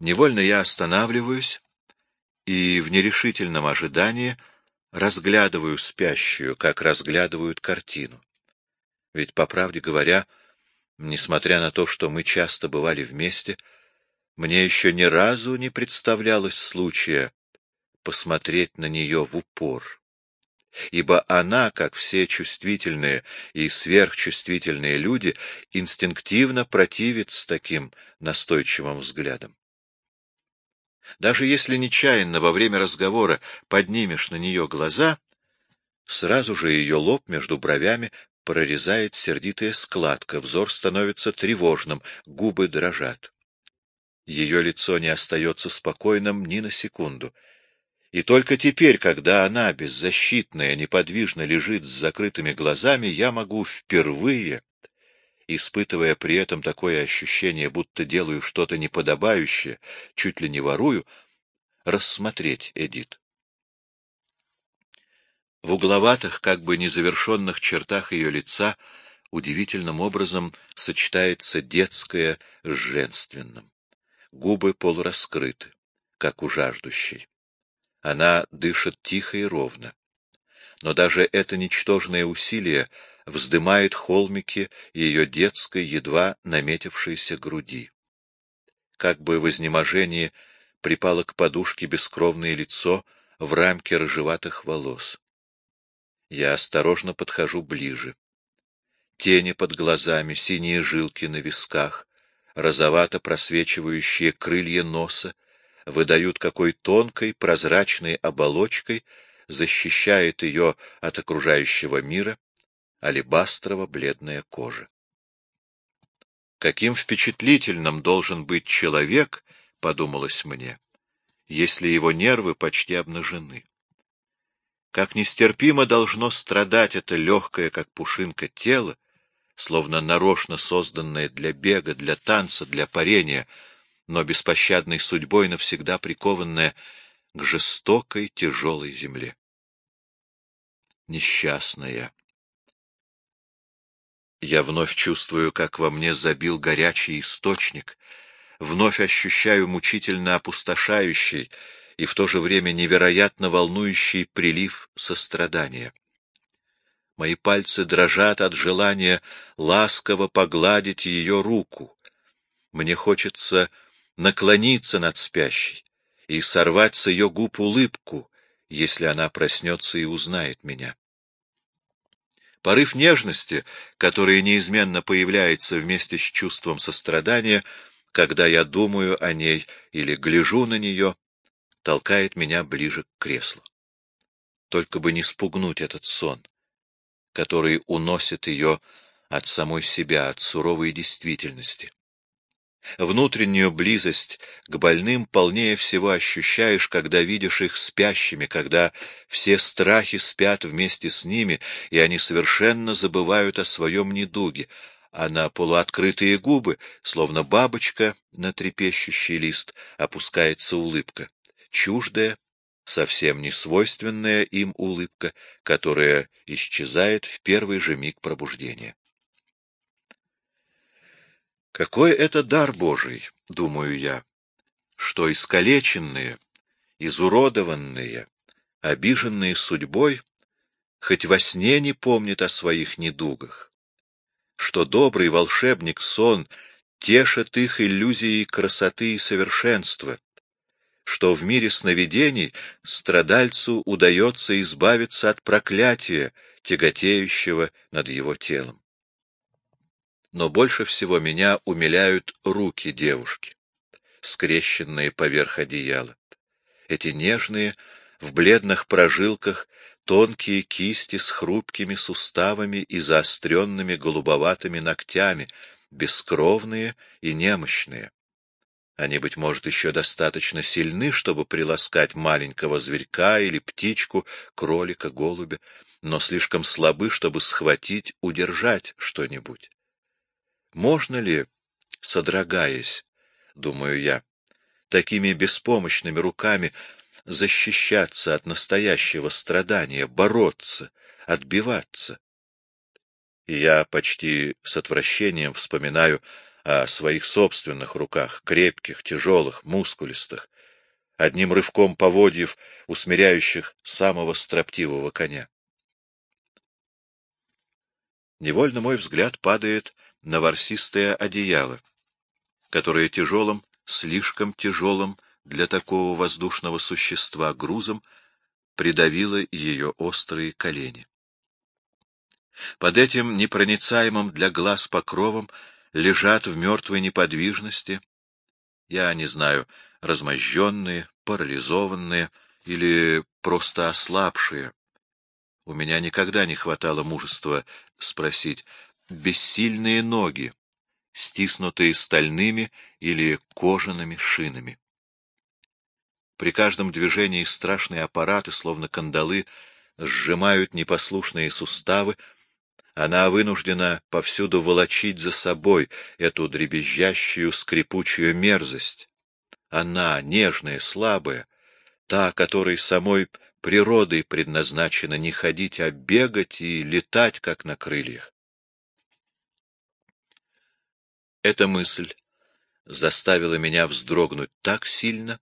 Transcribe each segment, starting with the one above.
Невольно я останавливаюсь и в нерешительном ожидании разглядываю спящую, как разглядывают картину. Ведь, по правде говоря, несмотря на то, что мы часто бывали вместе, мне еще ни разу не представлялось случая посмотреть на нее в упор. Ибо она, как все чувствительные и сверхчувствительные люди, инстинктивно противится таким настойчивым взглядам. Даже если нечаянно во время разговора поднимешь на нее глаза, сразу же ее лоб между бровями прорезает сердитая складка, взор становится тревожным, губы дрожат. Ее лицо не остается спокойным ни на секунду. И только теперь, когда она, беззащитная, неподвижно лежит с закрытыми глазами, я могу впервые, испытывая при этом такое ощущение, будто делаю что-то неподобающее, чуть ли не ворую, рассмотреть Эдит. В угловатых, как бы незавершенных чертах ее лица удивительным образом сочетается детское с женственным. Губы полураскрыты, как у жаждущей. Она дышит тихо и ровно. Но даже это ничтожное усилие вздымает холмики ее детской, едва наметившейся груди. Как бы в изнеможении припало к подушке бескровное лицо в рамке рыжеватых волос. Я осторожно подхожу ближе. Тени под глазами, синие жилки на висках, розовато просвечивающие крылья носа выдают, какой тонкой прозрачной оболочкой защищает ее от окружающего мира алебастрово-бледная кожа. Каким впечатлительным должен быть человек, подумалось мне, если его нервы почти обнажены. Как нестерпимо должно страдать это легкое, как пушинка, тело, словно нарочно созданное для бега, для танца, для парения, но беспощадной судьбой навсегда прикованное к жестокой, тяжелой земле. Несчастная. Я вновь чувствую, как во мне забил горячий источник, вновь ощущаю мучительно опустошающий, и в то же время невероятно волнующий прилив сострадания. Мои пальцы дрожат от желания ласково погладить ее руку. Мне хочется наклониться над спящей и сорвать с ее губ улыбку, если она проснется и узнает меня. Порыв нежности, который неизменно появляется вместе с чувством сострадания, когда я думаю о ней или гляжу на нее, толкает меня ближе к креслу. Только бы не спугнуть этот сон, который уносит ее от самой себя, от суровой действительности. Внутреннюю близость к больным полнее всего ощущаешь, когда видишь их спящими, когда все страхи спят вместе с ними, и они совершенно забывают о своем недуге, а на полуоткрытые губы, словно бабочка на трепещущий лист, опускается улыбка чуждая, совсем не свойственная им улыбка, которая исчезает в первый же миг пробуждения. Какой это дар Божий, думаю я, что искалеченные, изуродованные, обиженные судьбой, хоть во сне не помнят о своих недугах, что добрый волшебник сон тешит их иллюзией красоты и совершенства, что в мире сновидений страдальцу удается избавиться от проклятия, тяготеющего над его телом. Но больше всего меня умиляют руки девушки, скрещенные поверх одеяла. Эти нежные, в бледных прожилках, тонкие кисти с хрупкими суставами и заостренными голубоватыми ногтями, бескровные и немощные. Они, быть может, еще достаточно сильны, чтобы приласкать маленького зверька или птичку, кролика, голубя, но слишком слабы, чтобы схватить, удержать что-нибудь. Можно ли, содрогаясь, думаю я, такими беспомощными руками защищаться от настоящего страдания, бороться, отбиваться? И я почти с отвращением вспоминаю о своих собственных руках, крепких, тяжелых, мускулистых, одним рывком поводьев, усмиряющих самого строптивого коня. Невольно мой взгляд падает на ворсистое одеяло, которое тяжелым, слишком тяжелым для такого воздушного существа грузом придавило ее острые колени. Под этим непроницаемым для глаз покровом лежат в мертвой неподвижности, я не знаю, размозженные, парализованные или просто ослабшие. У меня никогда не хватало мужества спросить «бессильные ноги», стиснутые стальными или кожаными шинами. При каждом движении страшные аппараты, словно кандалы, сжимают непослушные суставы, она вынуждена повсюду волочить за собой эту дребезжащую скрипучую мерзость. Она, нежная, слабая, та, которой самой природой предназначено не ходить, а бегать и летать, как на крыльях. Эта мысль заставила меня вздрогнуть так сильно,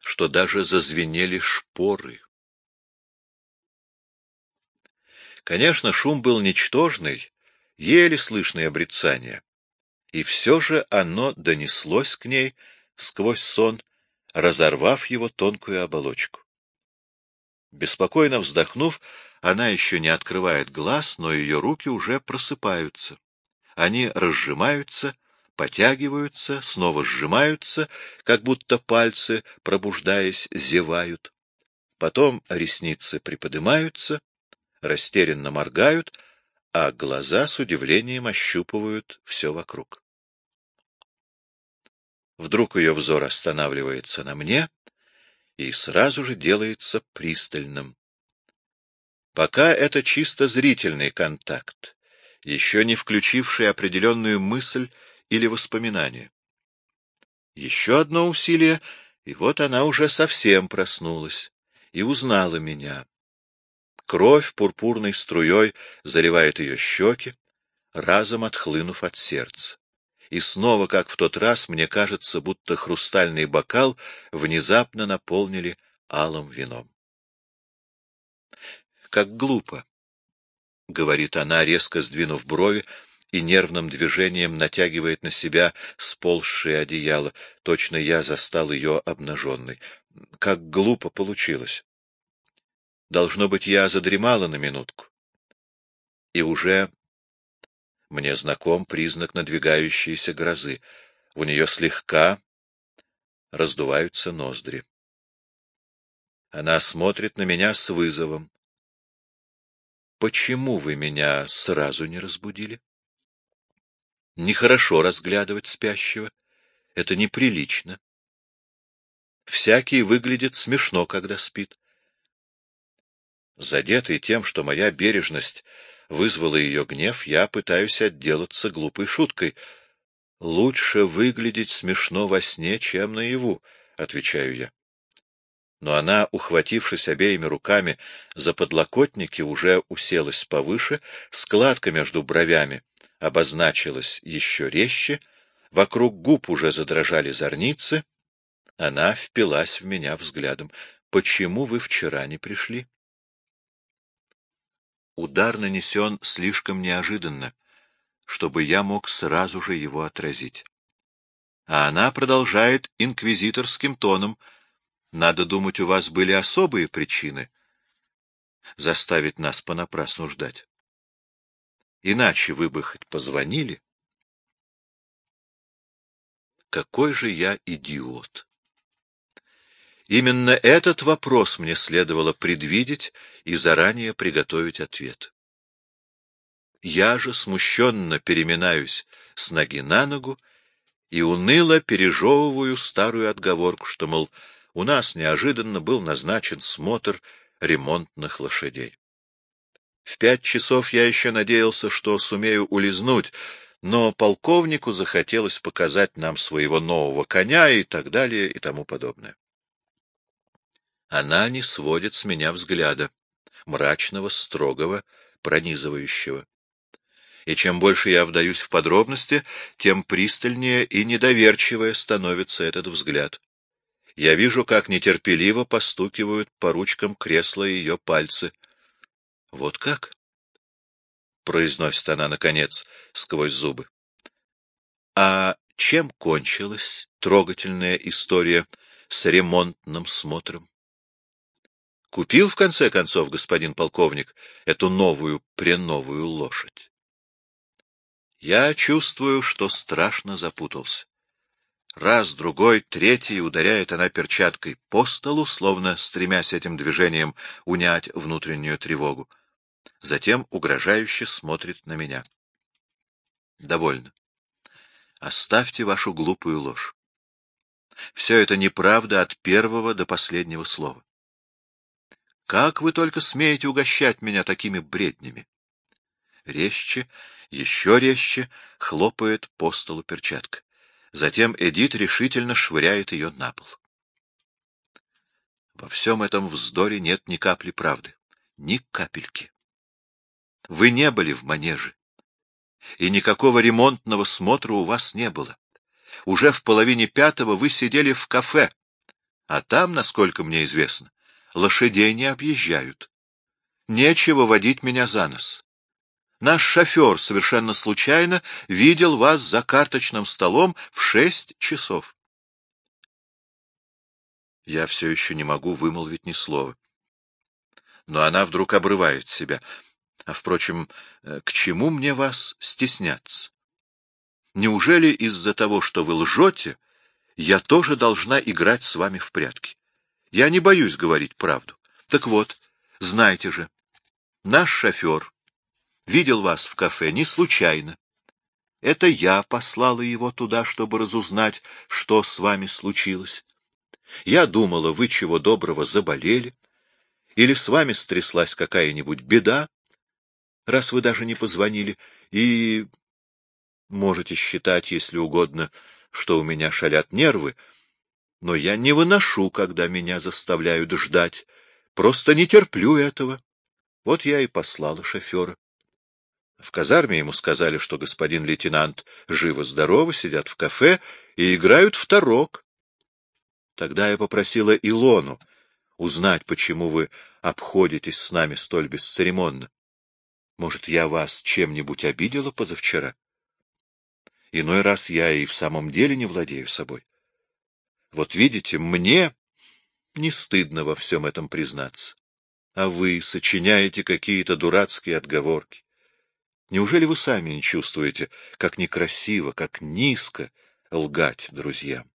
что даже зазвенели шпоры. Конечно, шум был ничтожный, еле слышное обрицание, и все же оно донеслось к ней сквозь сон, разорвав его тонкую оболочку. Беспокойно вздохнув, она еще не открывает глаз, но ее руки уже просыпаются. Они разжимаются, потягиваются, снова сжимаются, как будто пальцы, пробуждаясь, зевают. Потом ресницы приподнимаются, растерянно моргают, а глаза с удивлением ощупывают все вокруг. Вдруг ее взор останавливается на мне и сразу же делается пристальным. Пока это чисто зрительный контакт, еще не включивший определенную мысль или воспоминание. Еще одно усилие, и вот она уже совсем проснулась и узнала меня. Кровь пурпурной струей заливает ее щеки, разом отхлынув от сердца. И снова, как в тот раз, мне кажется, будто хрустальный бокал внезапно наполнили алым вином. «Как глупо!» — говорит она, резко сдвинув брови, и нервным движением натягивает на себя сползшее одеяло. Точно я застал ее обнаженной. Как глупо получилось. Должно быть, я задремала на минутку. И уже мне знаком признак надвигающейся грозы. У нее слегка раздуваются ноздри. Она смотрит на меня с вызовом. Почему вы меня сразу не разбудили? Нехорошо разглядывать спящего. Это неприлично. Всякий выглядит смешно, когда спит. Задетый тем, что моя бережность вызвала ее гнев, я пытаюсь отделаться глупой шуткой. «Лучше выглядеть смешно во сне, чем наяву», — отвечаю я. Но она, ухватившись обеими руками за подлокотники, уже уселась повыше, складка между бровями обозначилась еще резче, вокруг губ уже задрожали зорницы. Она впилась в меня взглядом. «Почему вы вчера не пришли?» Удар нанесен слишком неожиданно, чтобы я мог сразу же его отразить. А она продолжает инквизиторским тоном. Надо думать, у вас были особые причины заставить нас понапрасну ждать. Иначе вы бы хоть позвонили. Какой же я идиот! Именно этот вопрос мне следовало предвидеть и заранее приготовить ответ. Я же смущенно переминаюсь с ноги на ногу и уныло пережевываю старую отговорку, что, мол, у нас неожиданно был назначен смотр ремонтных лошадей. В пять часов я еще надеялся, что сумею улизнуть, но полковнику захотелось показать нам своего нового коня и так далее и тому подобное. Она не сводит с меня взгляда, мрачного, строгого, пронизывающего. И чем больше я вдаюсь в подробности, тем пристальнее и недоверчивее становится этот взгляд. Я вижу, как нетерпеливо постукивают по ручкам кресла ее пальцы. — Вот как? — произносит она, наконец, сквозь зубы. — А чем кончилась трогательная история с ремонтным смотром? Купил, в конце концов, господин полковник, эту новую преновую лошадь. Я чувствую, что страшно запутался. Раз, другой, третий ударяет она перчаткой по столу, словно стремясь этим движением унять внутреннюю тревогу. Затем угрожающе смотрит на меня. Довольно. Оставьте вашу глупую ложь. Все это неправда от первого до последнего слова. Как вы только смеете угощать меня такими бреднями? Резче, еще резче хлопает по столу перчатка. Затем Эдит решительно швыряет ее на пол. Во всем этом вздоре нет ни капли правды, ни капельки. Вы не были в манеже, и никакого ремонтного смотра у вас не было. Уже в половине пятого вы сидели в кафе, а там, насколько мне известно, лошадей не объезжают. Нечего водить меня за нос. Наш шофер совершенно случайно видел вас за карточным столом в шесть часов. Я все еще не могу вымолвить ни слова. Но она вдруг обрывает себя. А, впрочем, э, к чему мне вас стесняться? Неужели из-за того, что вы лжете, я тоже должна играть с вами в прятки? Я не боюсь говорить правду. Так вот, знаете же, наш шофер видел вас в кафе не случайно. Это я послала его туда, чтобы разузнать, что с вами случилось. Я думала, вы чего доброго заболели, или с вами стряслась какая-нибудь беда, раз вы даже не позвонили, и можете считать, если угодно, что у меня шалят нервы, но я не выношу, когда меня заставляют ждать, просто не терплю этого. Вот я и послала шофера. В казарме ему сказали, что господин лейтенант живо-здорово, сидят в кафе и играют в тарок. Тогда я попросила Илону узнать, почему вы обходитесь с нами столь бесцеремонно. Может, я вас чем-нибудь обидела позавчера? Иной раз я и в самом деле не владею собой. Вот видите, мне не стыдно во всем этом признаться. А вы сочиняете какие-то дурацкие отговорки. Неужели вы сами не чувствуете, как некрасиво, как низко лгать друзьям?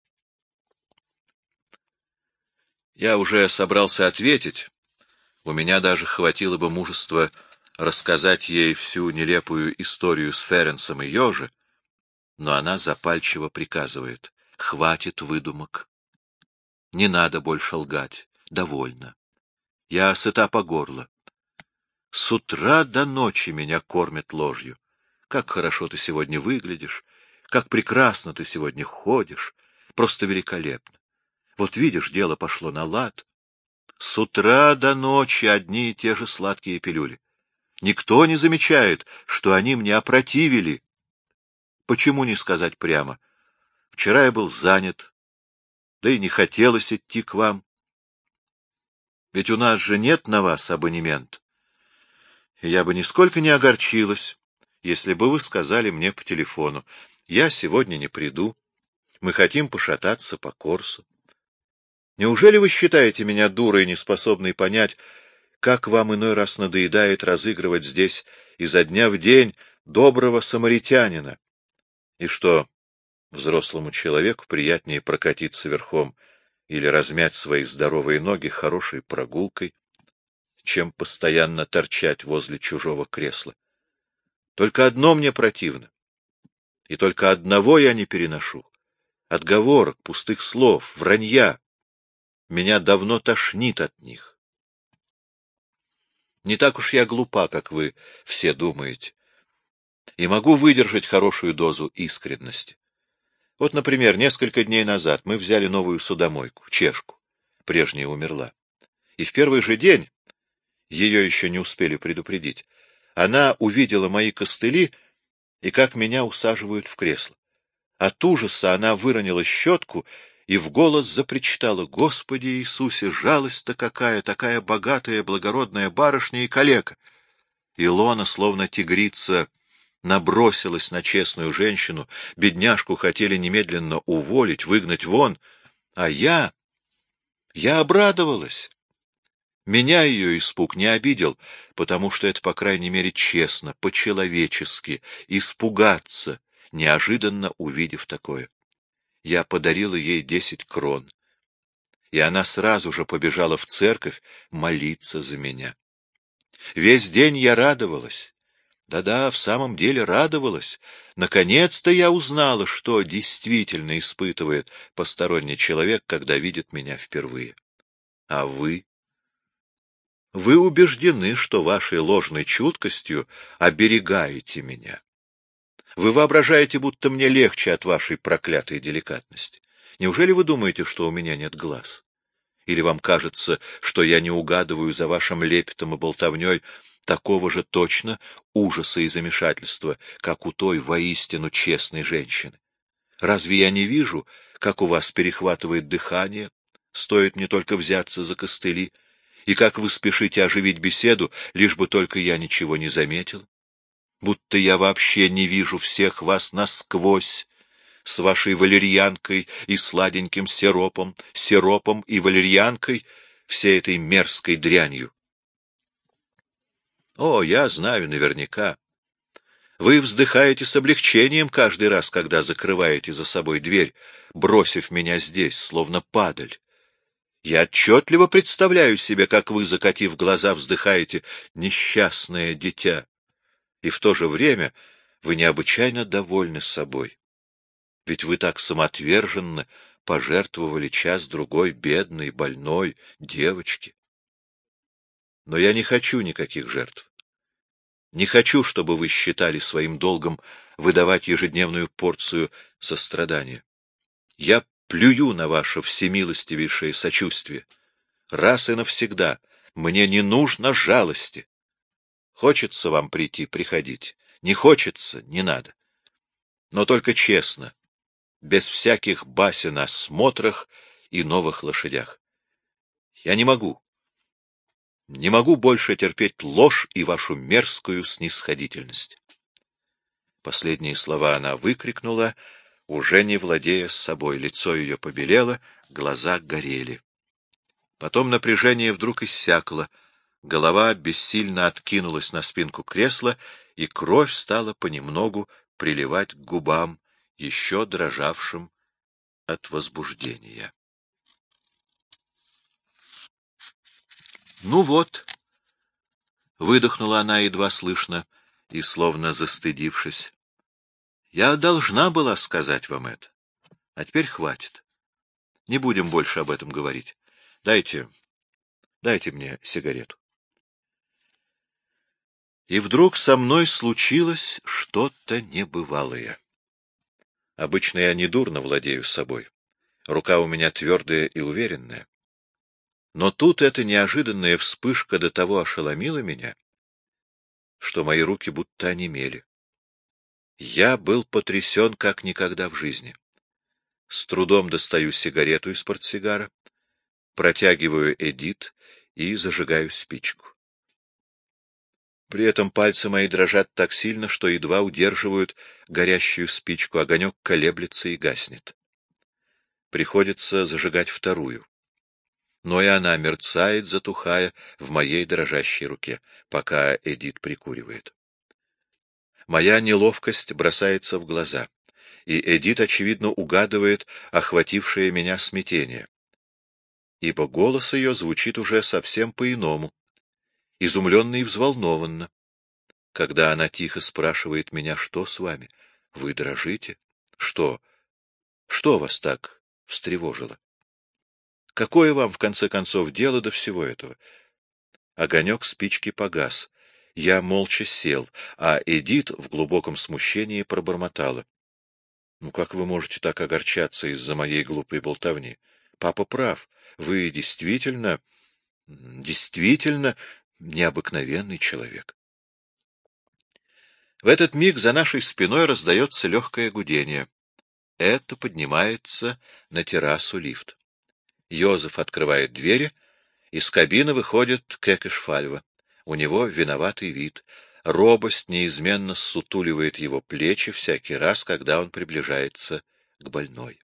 Я уже собрался ответить. У меня даже хватило бы мужества рассказать ей всю нелепую историю с Ференсом и Ёжи, но она запальчиво приказывает. Хватит выдумок. Не надо больше лгать. Довольно. Я сыта по горло. С утра до ночи меня кормят ложью. Как хорошо ты сегодня выглядишь, как прекрасно ты сегодня ходишь. Просто великолепно. Вот видишь, дело пошло на лад. С утра до ночи одни и те же сладкие пилюли. Никто не замечает, что они мне опротивили. Почему не сказать прямо? Вчера я был занят, да и не хотелось идти к вам. Ведь у нас же нет на вас абонемент. Я бы нисколько не огорчилась, если бы вы сказали мне по телефону, я сегодня не приду, мы хотим пошататься по Корсу. Неужели вы считаете меня дурой, неспособной понять, как вам иной раз надоедает разыгрывать здесь изо дня в день доброго самаритянина? И что, взрослому человеку приятнее прокатиться верхом или размять свои здоровые ноги хорошей прогулкой, чем постоянно торчать возле чужого кресла. Только одно мне противно, и только одного я не переношу — отговорок, пустых слов, вранья. Меня давно тошнит от них. Не так уж я глупа, как вы все думаете, и могу выдержать хорошую дозу искренности. Вот, например, несколько дней назад мы взяли новую судомойку, чешку, прежняя умерла, и в первый же день ее еще не успели предупредить. Она увидела мои костыли и как меня усаживают в кресло. От ужаса она выронила щетку и в голос запричитала «Господи Иисусе, жалость-то какая, такая богатая, благородная барышня и калека!» Илона, словно тигрица, набросилась на честную женщину, бедняжку хотели немедленно уволить, выгнать вон, а я... я обрадовалась. Меня ее испуг не обидел, потому что это, по крайней мере, честно, по-человечески, испугаться, неожиданно увидев такое. Я подарила ей десять крон, и она сразу же побежала в церковь молиться за меня. Весь день я радовалась. Да-да, в самом деле радовалась. Наконец-то я узнала, что действительно испытывает посторонний человек, когда видит меня впервые. А вы? Вы убеждены, что вашей ложной чуткостью оберегаете меня. Вы воображаете, будто мне легче от вашей проклятой деликатности. Неужели вы думаете, что у меня нет глаз? Или вам кажется, что я не угадываю за вашим лепетом и болтовней такого же точно ужаса и замешательства, как у той воистину честной женщины? Разве я не вижу, как у вас перехватывает дыхание, стоит мне только взяться за костыли, и как вы спешите оживить беседу, лишь бы только я ничего не заметил? Будто я вообще не вижу всех вас насквозь, с вашей валерьянкой и сладеньким сиропом, сиропом и валерьянкой, всей этой мерзкой дрянью. О, я знаю наверняка. Вы вздыхаете с облегчением каждый раз, когда закрываете за собой дверь, бросив меня здесь, словно падаль. Я отчетливо представляю себе, как вы, закатив глаза, вздыхаете «несчастное дитя», и в то же время вы необычайно довольны собой. Ведь вы так самоотверженно пожертвовали час-другой бедной, больной девочке. Но я не хочу никаких жертв. Не хочу, чтобы вы считали своим долгом выдавать ежедневную порцию сострадания. Я плюю на ваше всемилостивейшее сочувствие. Раз и навсегда мне не нужно жалости. Хочется вам прийти — приходите. Не хочется — не надо. Но только честно, без всяких басен о смотрах и новых лошадях. Я не могу. Не могу больше терпеть ложь и вашу мерзкую снисходительность. Последние слова она выкрикнула, уже не владея с собой. Лицо ее побелело, глаза горели. Потом напряжение вдруг иссякло, голова бессильно откинулась на спинку кресла, и кровь стала понемногу приливать к губам, еще дрожавшим от возбуждения. «Ну вот», — выдохнула она едва слышно и словно застыдившись, я должна была сказать вам это. А теперь хватит. Не будем больше об этом говорить. Дайте, дайте мне сигарету. И вдруг со мной случилось что-то небывалое. Обычно я недурно владею собой. Рука у меня твердая и уверенная. Но тут эта неожиданная вспышка до того ошеломила меня, что мои руки будто онемели. Я был потрясен как никогда в жизни. С трудом достаю сигарету из портсигара, протягиваю Эдит и зажигаю спичку. При этом пальцы мои дрожат так сильно, что едва удерживают горящую спичку, огонек колеблется и гаснет. Приходится зажигать вторую. Но и она мерцает, затухая, в моей дрожащей руке, пока Эдит прикуривает. Моя неловкость бросается в глаза, и Эдит, очевидно, угадывает охватившее меня смятение. Ибо голос ее звучит уже совсем по-иному, изумленно и взволнованно. Когда она тихо спрашивает меня, что с вами, вы дрожите? Что? Что вас так встревожило? Какое вам, в конце концов, дело до всего этого? Огонек спички погас. Я молча сел, а Эдит в глубоком смущении пробормотала. — Ну как вы можете так огорчаться из-за моей глупой болтовни? Папа прав. Вы действительно, действительно необыкновенный человек. В этот миг за нашей спиной раздается легкое гудение. Это поднимается на террасу лифт. Йозеф открывает двери, из кабины выходит Кекешфальва. У него виноватый вид. Робость неизменно сутуливает его плечи всякий раз, когда он приближается к больной.